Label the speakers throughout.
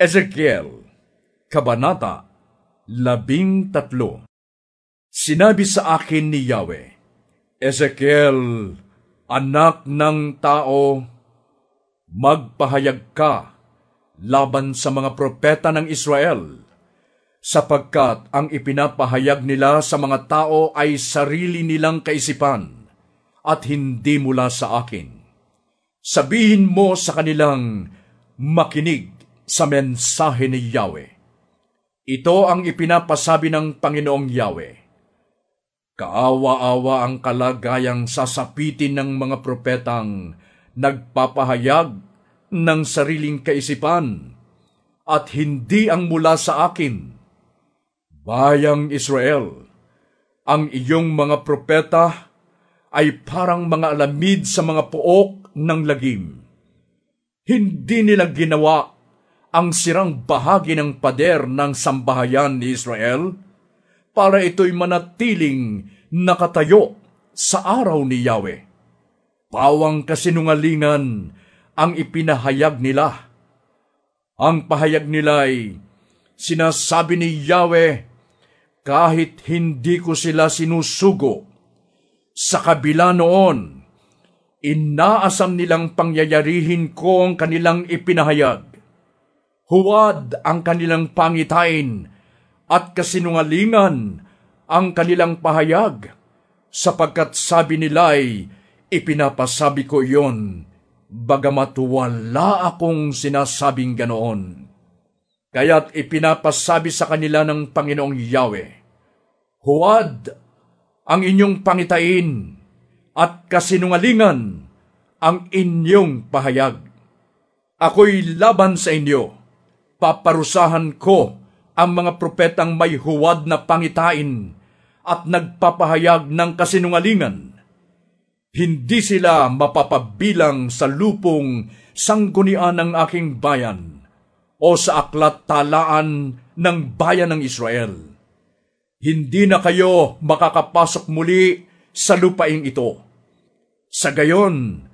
Speaker 1: Ezekiel, Kabanata, Labing Tatlo Sinabi sa akin ni Yahweh, Ezekiel, anak ng tao, magpahayag ka laban sa mga propeta ng Israel, sapagkat ang ipinapahayag nila sa mga tao ay sarili nilang kaisipan at hindi mula sa akin. Sabihin mo sa kanilang makinig sa mensahe ni Yahweh. Ito ang ipinapasabi ng Panginoong Yahweh. Kaawa-awa ang kalagayang sasapitin ng mga propetang nagpapahayag ng sariling kaisipan at hindi ang mula sa akin. Bayang Israel, ang iyong mga propeta ay parang mga alamid sa mga puok ng lagim. Hindi nila ginawa ang sirang bahagi ng pader ng sambahayan ni Israel para ito'y manatiling nakatayo sa araw ni Yahweh. Pawang kasinungalingan ang ipinahayag nila. Ang pahayag nila ay sinasabi ni Yahweh kahit hindi ko sila sinusugo. Sa kabila noon, inaasam nilang pangyayarihin ko ang kanilang ipinahayag huwad ang kanilang pangitain at kasinungalingan ang kanilang pahayag, sapagkat sabi nila ay ipinapasabi ko iyon, bagamat wala akong sinasabing ganoon. Kaya't ipinapasabi sa kanila ng Panginoong Yahweh, Huwad ang inyong pangitain at kasinungalingan ang inyong pahayag. Ako'y laban sa inyo paparusahan ko ang mga propetang may huwad na pangitain at nagpapahayag ng kasinungalingan. Hindi sila mapapabilang sa lupong sanggunian ng aking bayan o sa aklat talaan ng bayan ng Israel. Hindi na kayo makakapasok muli sa lupaing ito. Sa gayon,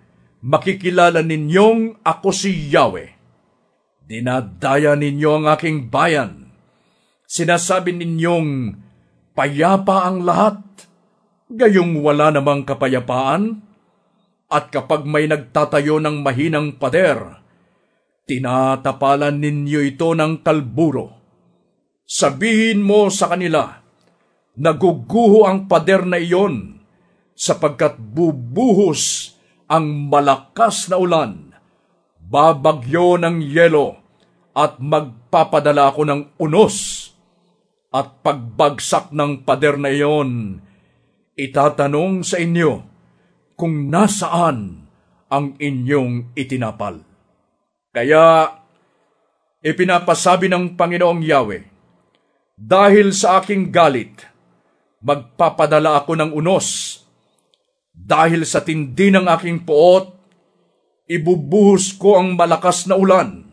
Speaker 1: makikilala ninyong ako si Yahweh Dinadaya ninyo ang aking bayan. Sinasabi ninyong payapa ang lahat, gayong wala namang kapayapaan. At kapag may nagtatayo ng mahinang pader, tinatapalan ninyo ito ng kalburo. Sabihin mo sa kanila, naguguho ang pader na iyon, sapagkat bubuhos ang malakas na ulan babagyo ng yelo at magpapadala ako ng unos at pagbagsak ng pader na iyon, itatanong sa inyo kung nasaan ang inyong itinapal. Kaya ipinapasabi ng Panginoong Yahweh, dahil sa aking galit, magpapadala ako ng unos. Dahil sa tindi ng aking poot, ibubuhos ko ang malakas na ulan.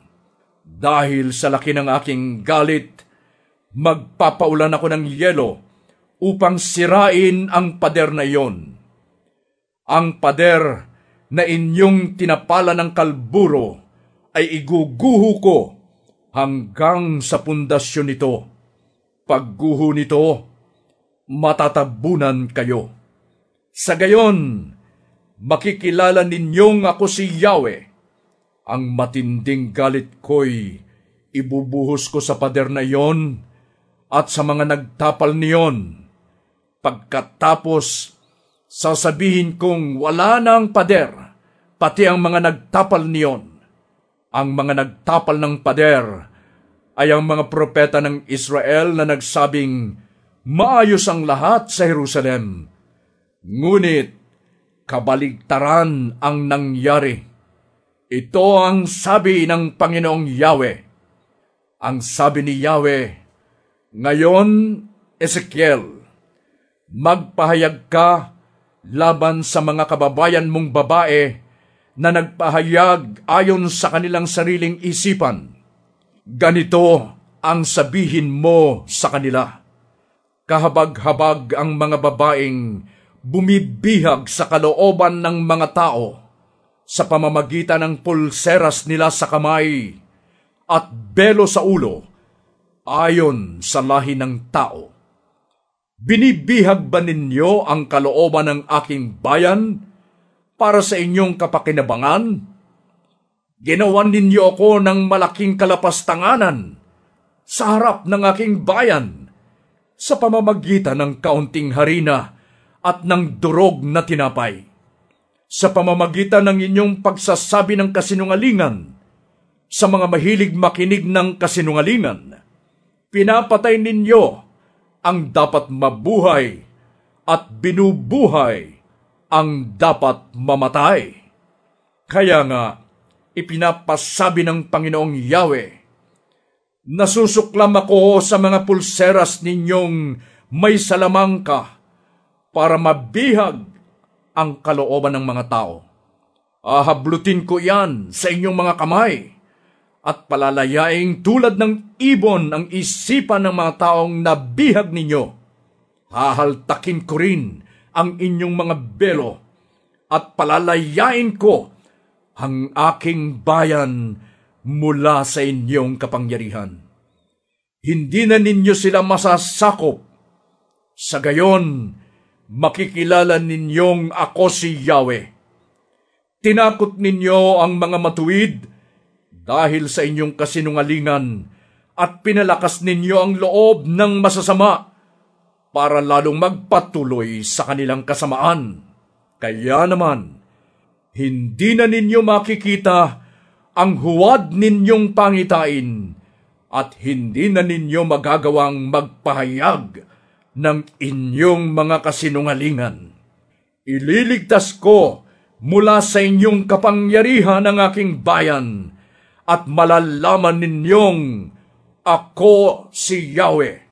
Speaker 1: Dahil sa laki ng aking galit, magpapaulan ako ng yelo upang sirain ang pader na iyon. Ang pader na inyong tinapala ng kalburo ay iguguho ko hanggang sa pundasyon nito. Pagguho nito, matatabunan kayo. Sa gayon, makikilala ninyong ako si Yahweh. Ang matinding galit ko'y ibubuhos ko sa pader na iyon at sa mga nagtapal niyon. Pagkatapos, sasabihin kong wala na ang pader, pati ang mga nagtapal niyon. Ang mga nagtapal ng pader ay ang mga propeta ng Israel na nagsabing, maayos ang lahat sa Jerusalem. Ngunit kabaligtaran ang nangyari. Ito ang sabi ng Panginoong Yahweh. Ang sabi ni Yahweh, Ngayon, Ezekiel, magpahayag ka laban sa mga kababayan mong babae na nagpahayag ayon sa kanilang sariling isipan. Ganito ang sabihin mo sa kanila. Kahabag-habag ang mga babaeng bumibihag sa kalooban ng mga tao sa pamamagitan ng pulseras nila sa kamay at belo sa ulo ayon sa lahi ng tao. Binibihag ba ninyo ang kalooban ng aking bayan para sa inyong kapakinabangan? Ginawan ninyo ako ng malaking kalapastanganan sa harap ng aking bayan sa pamamagitan ng kaunting harina at ng durog na tinapay. Sa pamamagitan ng inyong pagsasabi ng kasinungalingan sa mga mahilig makinig ng kasinungalingan, pinapatay ninyo ang dapat mabuhay at binubuhay ang dapat mamatay. Kaya nga, ipinapasabi ng Panginoong Yahweh, Nasusuklam ako sa mga pulseras ninyong may salamang ka para mabihag ang kalooban ng mga tao. Ahablutin ko yan sa inyong mga kamay at palalayaing tulad ng ibon ang isipan ng mga taong nabihag ninyo. Hahaltakin ko rin ang inyong mga belo at palalayain ko ang aking bayan mula sa inyong kapangyarihan. Hindi na ninyo sila masasakop. Sa gayon, makikilala ninyong ako si Yahweh. Tinakot ninyo ang mga matuwid dahil sa inyong kasinungalingan at pinalakas ninyo ang loob ng masasama para lalong magpatuloy sa kanilang kasamaan. Kaya naman, hindi na ninyo makikita ang huwad ninyong pangitain at hindi na ninyo magagawang magpahayag ng inyong mga kasinungalingan. Ililigtas ko mula sa inyong kapangyarihan ang aking bayan at malalaman ninyong ako si Yahweh.